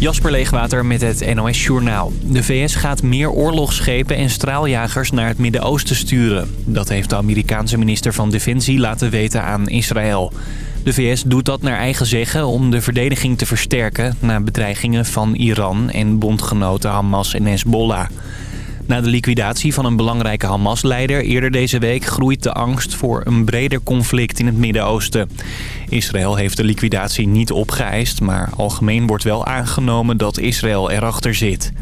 Jasper Leegwater met het NOS Journaal. De VS gaat meer oorlogsschepen en straaljagers naar het Midden-Oosten sturen. Dat heeft de Amerikaanse minister van Defensie laten weten aan Israël. De VS doet dat naar eigen zeggen om de verdediging te versterken... na bedreigingen van Iran en bondgenoten Hamas en Hezbollah. Na de liquidatie van een belangrijke Hamas-leider eerder deze week... groeit de angst voor een breder conflict in het Midden-Oosten. Israël heeft de liquidatie niet opgeëist... maar algemeen wordt wel aangenomen dat Israël erachter zit.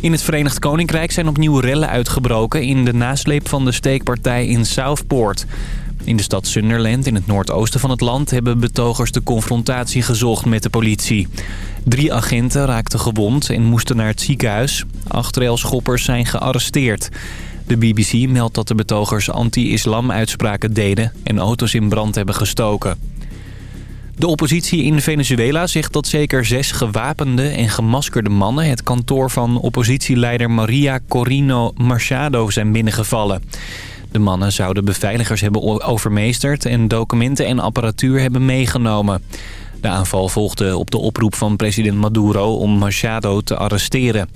In het Verenigd Koninkrijk zijn opnieuw rellen uitgebroken... in de nasleep van de steekpartij in Southport... In de stad Sunderland, in het noordoosten van het land... hebben betogers de confrontatie gezocht met de politie. Drie agenten raakten gewond en moesten naar het ziekenhuis. Acht railschoppers zijn gearresteerd. De BBC meldt dat de betogers anti-islam uitspraken deden... en auto's in brand hebben gestoken. De oppositie in Venezuela zegt dat zeker zes gewapende en gemaskerde mannen... het kantoor van oppositieleider Maria Corino Machado zijn binnengevallen. De mannen zouden beveiligers hebben overmeesterd en documenten en apparatuur hebben meegenomen. De aanval volgde op de oproep van president Maduro om Machado te arresteren.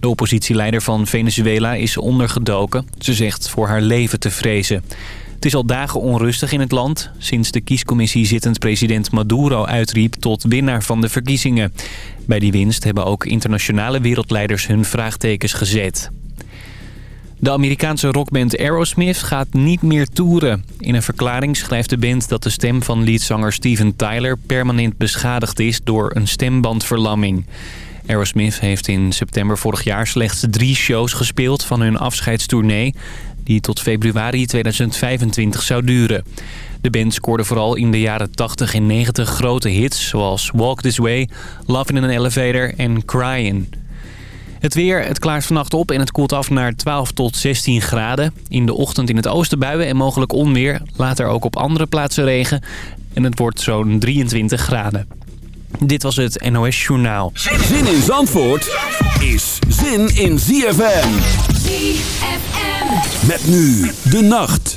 De oppositieleider van Venezuela is ondergedoken. Ze zegt voor haar leven te vrezen. Het is al dagen onrustig in het land... sinds de kiescommissie zittend president Maduro uitriep tot winnaar van de verkiezingen. Bij die winst hebben ook internationale wereldleiders hun vraagtekens gezet. De Amerikaanse rockband Aerosmith gaat niet meer toeren. In een verklaring schrijft de band dat de stem van leadzanger Steven Tyler permanent beschadigd is door een stembandverlamming. Aerosmith heeft in september vorig jaar slechts drie shows gespeeld van hun afscheidstournee... die tot februari 2025 zou duren. De band scoorde vooral in de jaren 80 en 90 grote hits... zoals Walk This Way, Love in an Elevator en Crying... Het weer, het klaart vannacht op en het koelt af naar 12 tot 16 graden. In de ochtend in het oosten buien en mogelijk onweer. Later ook op andere plaatsen regen. En het wordt zo'n 23 graden. Dit was het NOS Journaal. Zin in Zandvoort is zin in ZFM. ZFM. Met nu de nacht.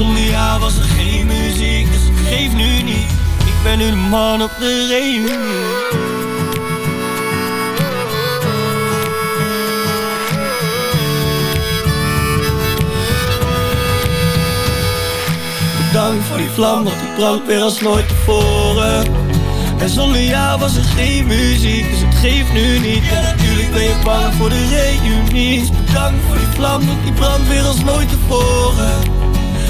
Zonder jou was er geen muziek, dus het geeft nu niet. Ik ben nu de man op de reunie. Bedankt voor die vlam, dat die brandt weer als nooit tevoren. En zonder jou was er geen muziek, dus het geeft nu niet. Ja, natuurlijk ben je bang voor de reunie. Dus bedankt voor die vlam, dat die brandt weer als nooit tevoren.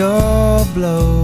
your blow.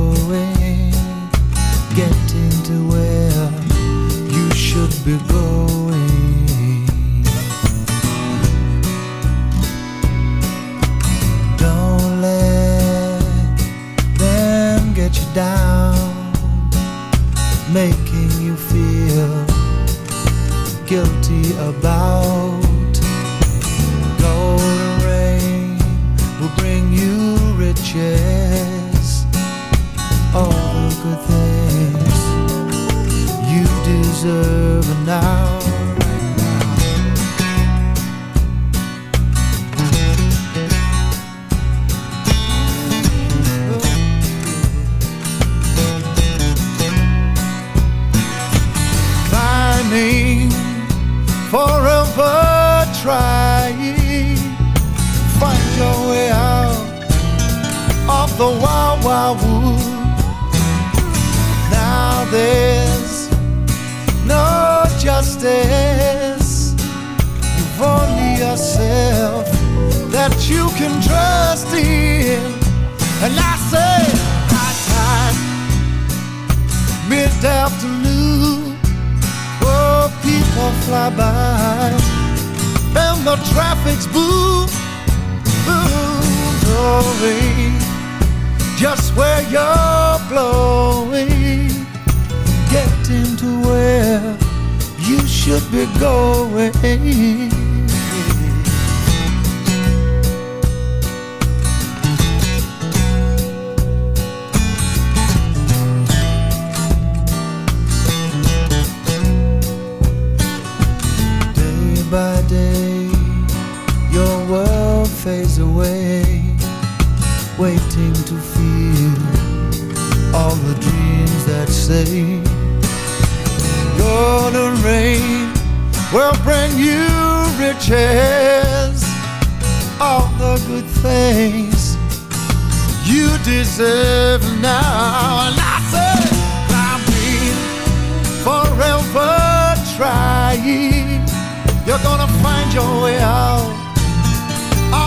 lies away, waiting to feel all the dreams that say, Gonna rain will bring you riches, all the good things you deserve now. And I say, I've forever trying, you're gonna find your way out